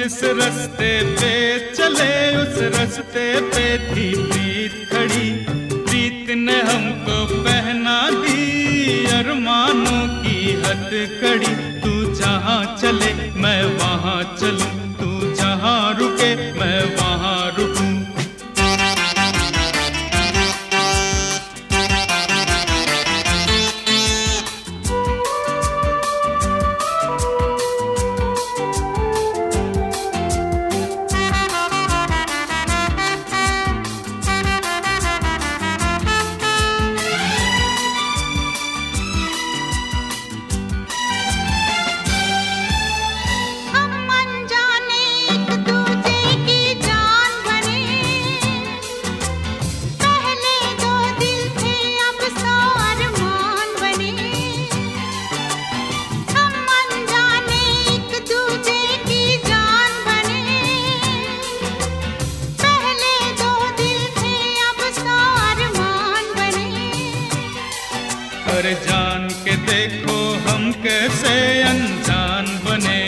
जिस रस्ते पे चले, उस रस्ते पे थी प्रीत खड़ी। प्रीत ने हमको पहना दी, अरमानों की हद कड़ी तू जहाँ चले, मैं वहाँ चलूँ। तू जहाँ रुके, मैं वहाँ अरे जान के देखो हम कैसे अनजान बने।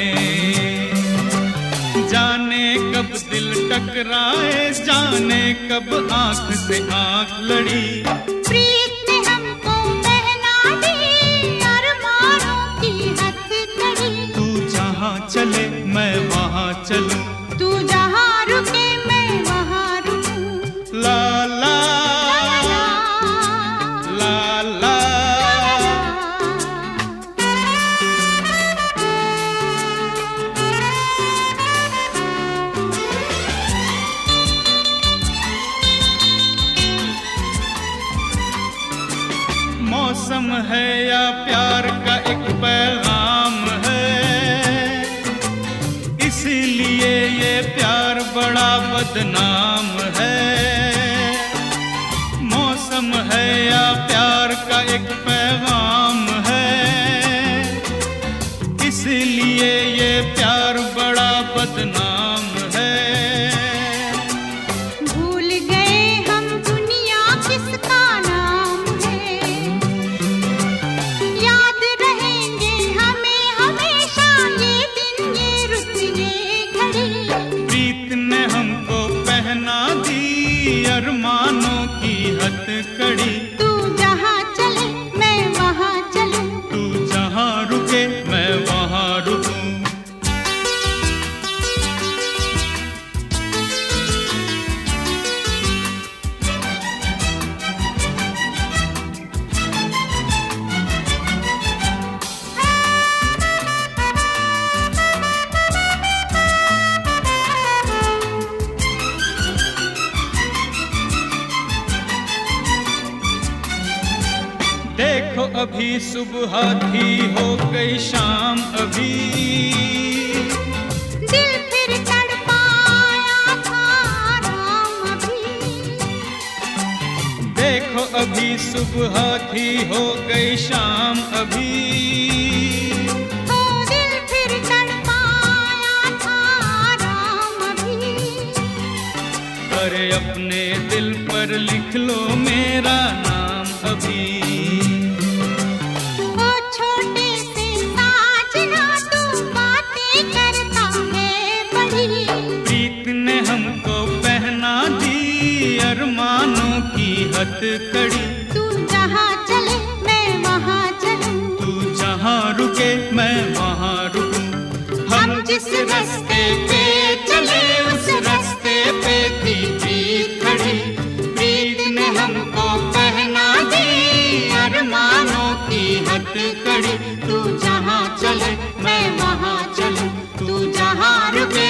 जाने कब दिल टकराए जाने कब आँख से आँख लड़ी। प्रीत ने हमको पहना दी अरमानों की हथकड़ी तू जहाँ चले मैं वहाँ चलूँ। तू जहाँ बदनाम है। मौसम है या प्यार का एक ಕಡಿ देखो अभी सुबह थी हो गई शाम अभी। दिल फिर था राम अभी। देखो अभी सुबह थी हो गई शाम अभी। ओ दिल फिर तड़पाया था राम अभी। अरे अपने दिल पर लिख लो मेरा नाम अभी। दी प्रीत ने हमको पहना दी अरमानों की हट कड़ी तू जहाँ चले, मैं वहाँ चलूँ, तू जहाँ रुके